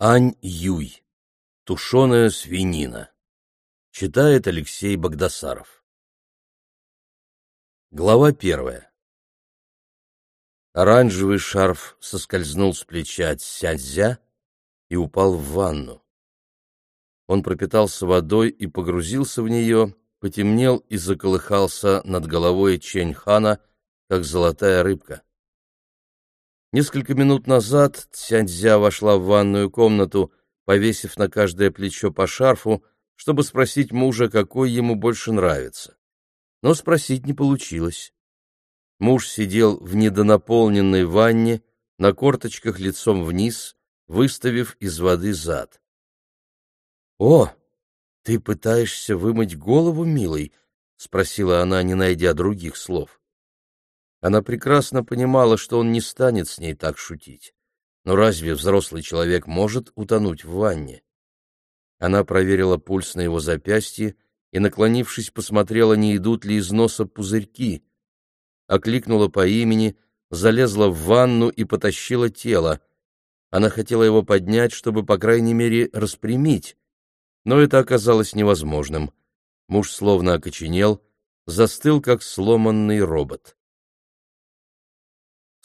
Ань Юй. Тушеная свинина. Читает Алексей Богдасаров. Глава первая. Оранжевый шарф соскользнул с плеча Цяньцзя и упал в ванну. Он пропитался водой и погрузился в нее, потемнел и заколыхался над головой Чэнь-хана, как золотая рыбка. Несколько минут назад Цяньцзя вошла в ванную комнату, повесив на каждое плечо по шарфу, чтобы спросить мужа, какой ему больше нравится. Но спросить не получилось. Муж сидел в недонаполненной ванне, на корточках лицом вниз, выставив из воды зад. — О, ты пытаешься вымыть голову, милый? — спросила она, не найдя других слов. Она прекрасно понимала, что он не станет с ней так шутить. Но разве взрослый человек может утонуть в ванне? Она проверила пульс на его запястье и, наклонившись, посмотрела, не идут ли из носа пузырьки. Окликнула по имени, залезла в ванну и потащила тело. Она хотела его поднять, чтобы, по крайней мере, распрямить. Но это оказалось невозможным. Муж словно окоченел, застыл, как сломанный робот.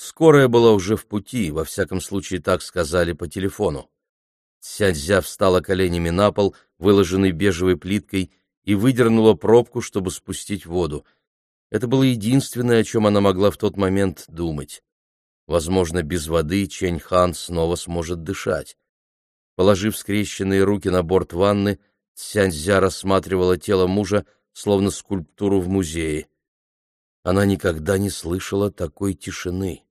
Скорая была уже в пути, во всяком случае так сказали по телефону. Сядзя встала коленями на пол, выложенный бежевой плиткой, и выдернула пробку, чтобы спустить воду. Это было единственное, о чем она могла в тот момент думать. Возможно, без воды Чэнь Хан снова сможет дышать. Положив скрещенные руки на борт ванны, Сяньцзя рассматривала тело мужа, словно скульптуру в музее. Она никогда не слышала такой тишины.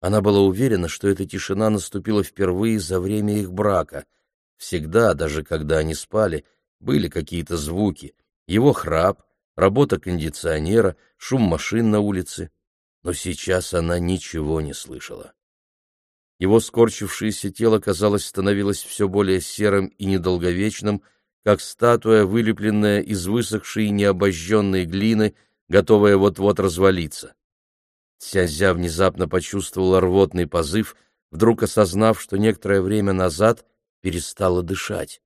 Она была уверена, что эта тишина наступила впервые за время их брака. Всегда, даже когда они спали, были какие-то звуки. Его храп, работа кондиционера, шум машин на улице. Но сейчас она ничего не слышала. Его скорчившееся тело, казалось, становилось все более серым и недолговечным, как статуя, вылепленная из высохшей необожженной глины — готовая вот-вот развалиться. Цязя внезапно почувствовала рвотный позыв, вдруг осознав, что некоторое время назад перестала дышать.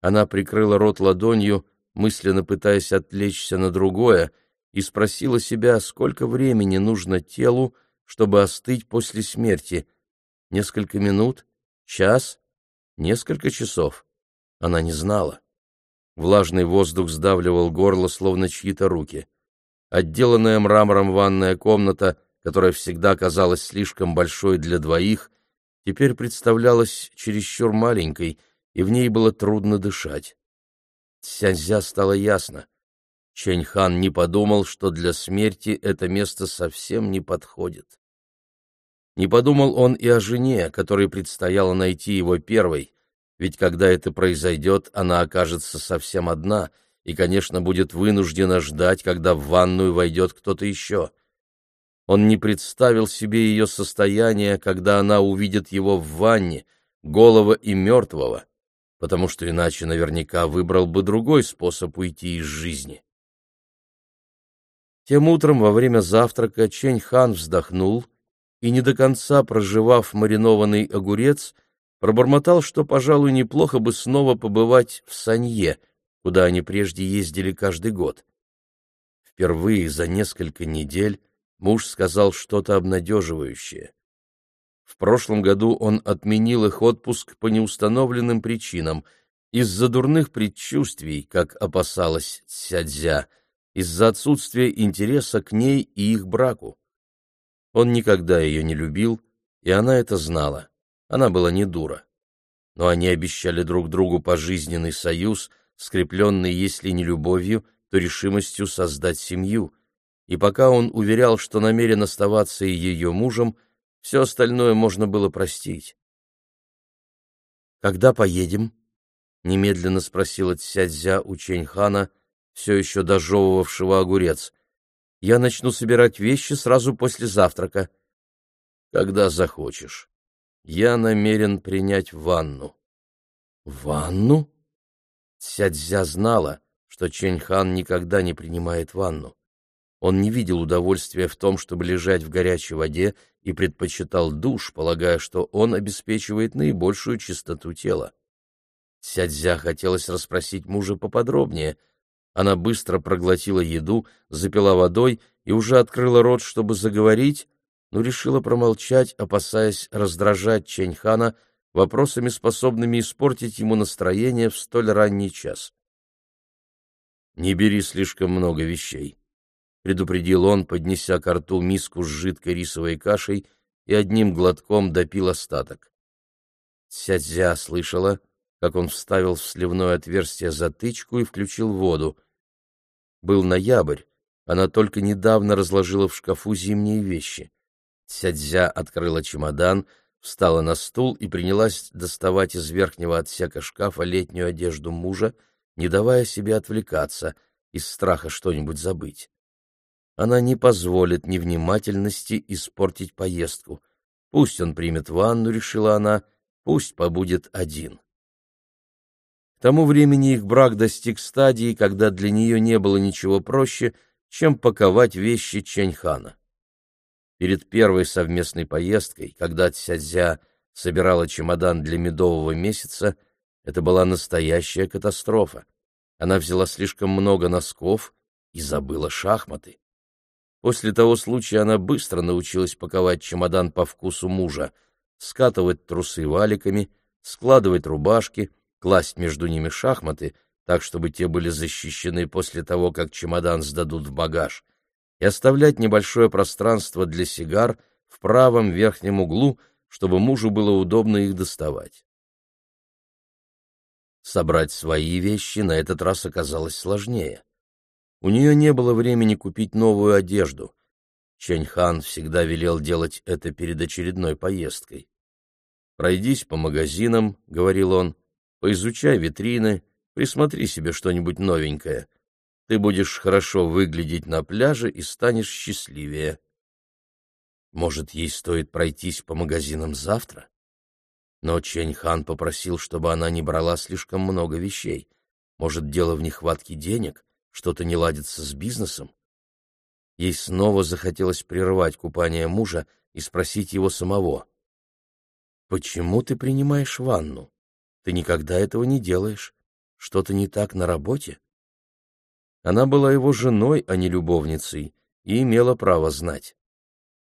Она прикрыла рот ладонью, мысленно пытаясь отвлечься на другое, и спросила себя, сколько времени нужно телу, чтобы остыть после смерти. Несколько минут? Час? Несколько часов? Она не знала. Влажный воздух сдавливал горло, словно чьи-то руки. Отделанная мрамором ванная комната, которая всегда казалась слишком большой для двоих, теперь представлялась чересчур маленькой, и в ней было трудно дышать. Цяньзя стало ясно. Чэньхан не подумал, что для смерти это место совсем не подходит. Не подумал он и о жене, которой предстояло найти его первой, ведь когда это произойдет, она окажется совсем одна и, конечно, будет вынуждена ждать, когда в ванную войдет кто-то еще. Он не представил себе ее состояние, когда она увидит его в ванне, голого и мертвого, потому что иначе наверняка выбрал бы другой способ уйти из жизни. Тем утром во время завтрака Чень Хан вздохнул и, не до конца проживав маринованный огурец, пробормотал, что, пожалуй, неплохо бы снова побывать в Санье, куда они прежде ездили каждый год. Впервые за несколько недель муж сказал что-то обнадеживающее. В прошлом году он отменил их отпуск по неустановленным причинам, из-за дурных предчувствий, как опасалась Цядзя, из-за отсутствия интереса к ней и их браку. Он никогда ее не любил, и она это знала. Она была не дура. Но они обещали друг другу пожизненный союз, скрепленный, если не любовью, то решимостью создать семью. И пока он уверял, что намерен оставаться ее мужем, все остальное можно было простить. «Когда поедем?» — немедленно спросила Цядзя у Чэньхана, все еще дожевывавшего огурец. «Я начну собирать вещи сразу после завтрака». «Когда захочешь». Я намерен принять ванну. Ванну? Сядзя знала, что Чэньхан никогда не принимает ванну. Он не видел удовольствия в том, чтобы лежать в горячей воде, и предпочитал душ, полагая, что он обеспечивает наибольшую чистоту тела. Сядзя хотелось расспросить мужа поподробнее. Она быстро проглотила еду, запила водой и уже открыла рот, чтобы заговорить, но решила промолчать, опасаясь раздражать Чэньхана вопросами, способными испортить ему настроение в столь ранний час. «Не бери слишком много вещей», — предупредил он, поднеся к рту миску с жидкой рисовой кашей и одним глотком допил остаток. Сядзя слышала, как он вставил в сливное отверстие затычку и включил воду. Был ноябрь, она только недавно разложила в шкафу зимние вещи. Сядзя открыла чемодан, встала на стул и принялась доставать из верхнего отсека шкафа летнюю одежду мужа, не давая себе отвлекаться, из страха что-нибудь забыть. Она не позволит невнимательности испортить поездку. Пусть он примет ванну, решила она, пусть побудет один. К тому времени их брак достиг стадии, когда для нее не было ничего проще, чем паковать вещи Чэньхана. Перед первой совместной поездкой, когда Цзя собирала чемодан для медового месяца, это была настоящая катастрофа. Она взяла слишком много носков и забыла шахматы. После того случая она быстро научилась паковать чемодан по вкусу мужа, скатывать трусы валиками, складывать рубашки, класть между ними шахматы, так, чтобы те были защищены после того, как чемодан сдадут в багаж, и оставлять небольшое пространство для сигар в правом верхнем углу, чтобы мужу было удобно их доставать. Собрать свои вещи на этот раз оказалось сложнее. У нее не было времени купить новую одежду. Чэньхан всегда велел делать это перед очередной поездкой. «Пройдись по магазинам», — говорил он, — «поизучай витрины, присмотри себе что-нибудь новенькое. Ты будешь хорошо выглядеть на пляже и станешь счастливее». Может, ей стоит пройтись по магазинам завтра? Но Чэнь-хан попросил, чтобы она не брала слишком много вещей. Может, дело в нехватке денег, что-то не ладится с бизнесом? Ей снова захотелось прервать купание мужа и спросить его самого. «Почему ты принимаешь ванну? Ты никогда этого не делаешь. Что-то не так на работе?» Она была его женой, а не любовницей, и имела право знать.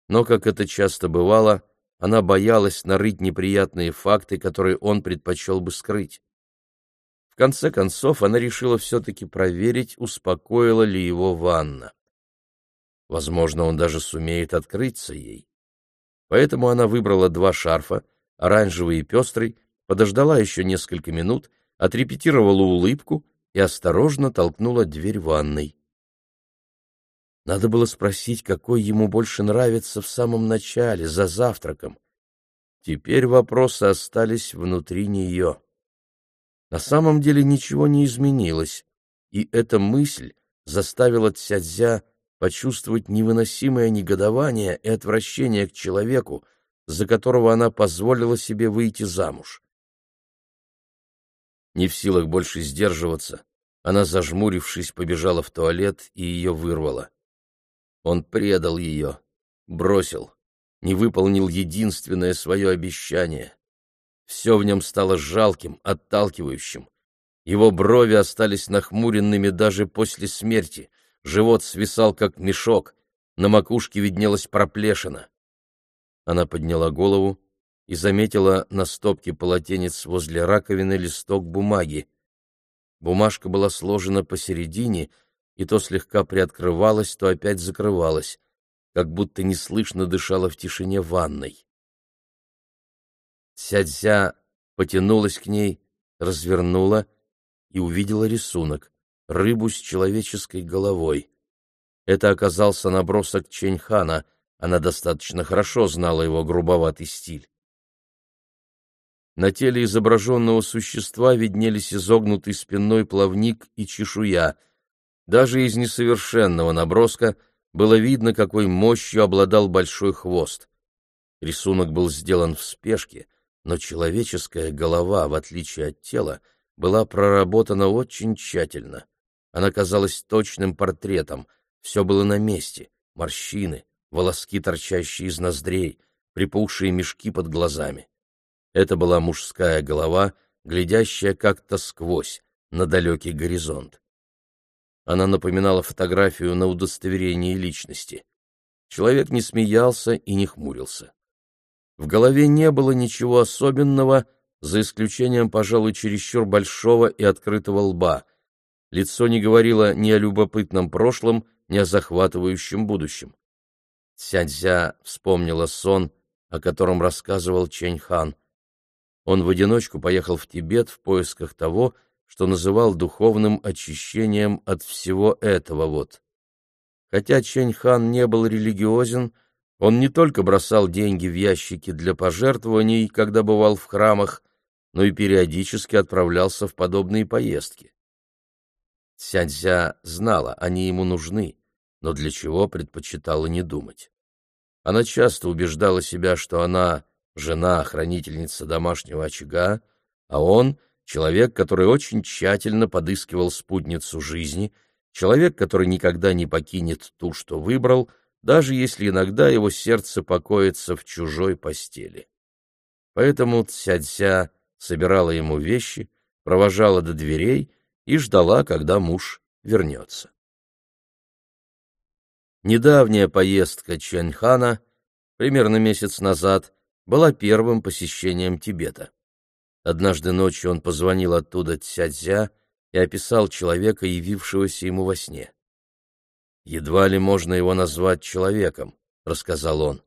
Но, как это часто бывало, она боялась нарыть неприятные факты, которые он предпочел бы скрыть. В конце концов, она решила все-таки проверить, успокоила ли его ванна. Возможно, он даже сумеет открыться ей. Поэтому она выбрала два шарфа, оранжевый и пестрый, подождала еще несколько минут, отрепетировала улыбку и осторожно толкнула дверь ванной. Надо было спросить, какой ему больше нравится в самом начале, за завтраком. Теперь вопросы остались внутри нее. На самом деле ничего не изменилось, и эта мысль заставила Цядзя почувствовать невыносимое негодование и отвращение к человеку, за которого она позволила себе выйти замуж. Не в силах больше сдерживаться, она, зажмурившись, побежала в туалет и ее вырвала. Он предал ее, бросил, не выполнил единственное свое обещание. Все в нем стало жалким, отталкивающим. Его брови остались нахмуренными даже после смерти, живот свисал, как мешок, на макушке виднелась проплешина. Она подняла голову и заметила на стопке полотенец возле раковины листок бумаги. Бумажка была сложена посередине, и то слегка приоткрывалась, то опять закрывалась, как будто неслышно дышала в тишине ванной. Сядзя потянулась к ней, развернула и увидела рисунок — рыбу с человеческой головой. Это оказался набросок Ченьхана, она достаточно хорошо знала его грубоватый стиль. На теле изображенного существа виднелись изогнутый спинной плавник и чешуя — даже из несовершенного наброска было видно, какой мощью обладал большой хвост. Рисунок был сделан в спешке, но человеческая голова, в отличие от тела, была проработана очень тщательно. Она казалась точным портретом, Все было на месте. Морщины, волоски, торчащие из ноздрей, припухшие мешки под глазами. Это была мужская голова, глядящая как-то сквозь, на далекий горизонт. Она напоминала фотографию на удостоверении личности. Человек не смеялся и не хмурился. В голове не было ничего особенного, за исключением, пожалуй, чересчур большого и открытого лба. Лицо не говорило ни о любопытном прошлом, ни о захватывающем будущем. Цяньзя вспомнила сон, о котором рассказывал Чэнь Хан. Он в одиночку поехал в Тибет в поисках того, что называл духовным очищением от всего этого вот. Хотя Чэнь Хан не был религиозен, он не только бросал деньги в ящики для пожертвований, когда бывал в храмах, но и периодически отправлялся в подобные поездки. Цяньзя знала, они ему нужны, но для чего предпочитала не думать. Она часто убеждала себя, что она жена, хранительница домашнего очага, а он — человек, который очень тщательно подыскивал спутницу жизни, человек, который никогда не покинет ту, что выбрал, даже если иногда его сердце покоится в чужой постели. Поэтому Цядзя собирала ему вещи, провожала до дверей и ждала, когда муж вернется. Недавняя поездка Чэньхана, примерно месяц назад, была первым посещением Тибета. Однажды ночью он позвонил оттуда Цядзя и описал человека, явившегося ему во сне. «Едва ли можно его назвать человеком», — рассказал он.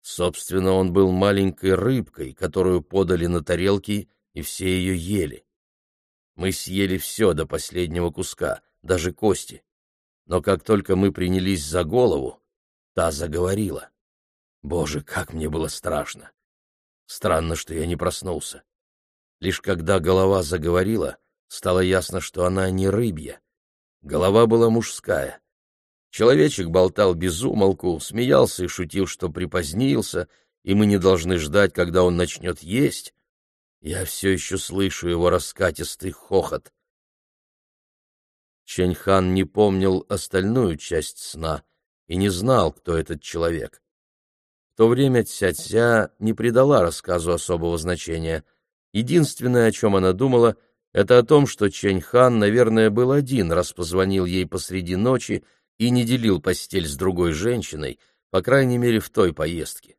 Собственно, он был маленькой рыбкой, которую подали на тарелки, и все ее ели. Мы съели все до последнего куска, даже кости. Но как только мы принялись за голову, та заговорила. Боже, как мне было страшно! Странно, что я не проснулся. Лишь когда голова заговорила, стало ясно, что она не рыбья. Голова была мужская. Человечек болтал без умолку, смеялся и шутил, что припозднился, и мы не должны ждать, когда он начнет есть. Я все еще слышу его раскатистый хохот. Чэньхан не помнил остальную часть сна и не знал, кто этот человек. В то время Ця-Ця не придала рассказу особого значения. Единственное, о чем она думала, это о том, что Чэньхан, наверное, был один, раз позвонил ей посреди ночи и не делил постель с другой женщиной, по крайней мере, в той поездке.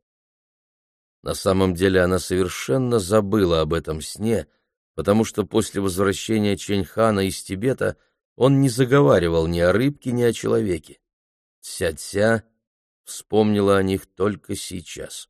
На самом деле она совершенно забыла об этом сне, потому что после возвращения Ченьхана из Тибета он не заговаривал ни о рыбке, ни о человеке. Ця-ця вспомнила о них только сейчас.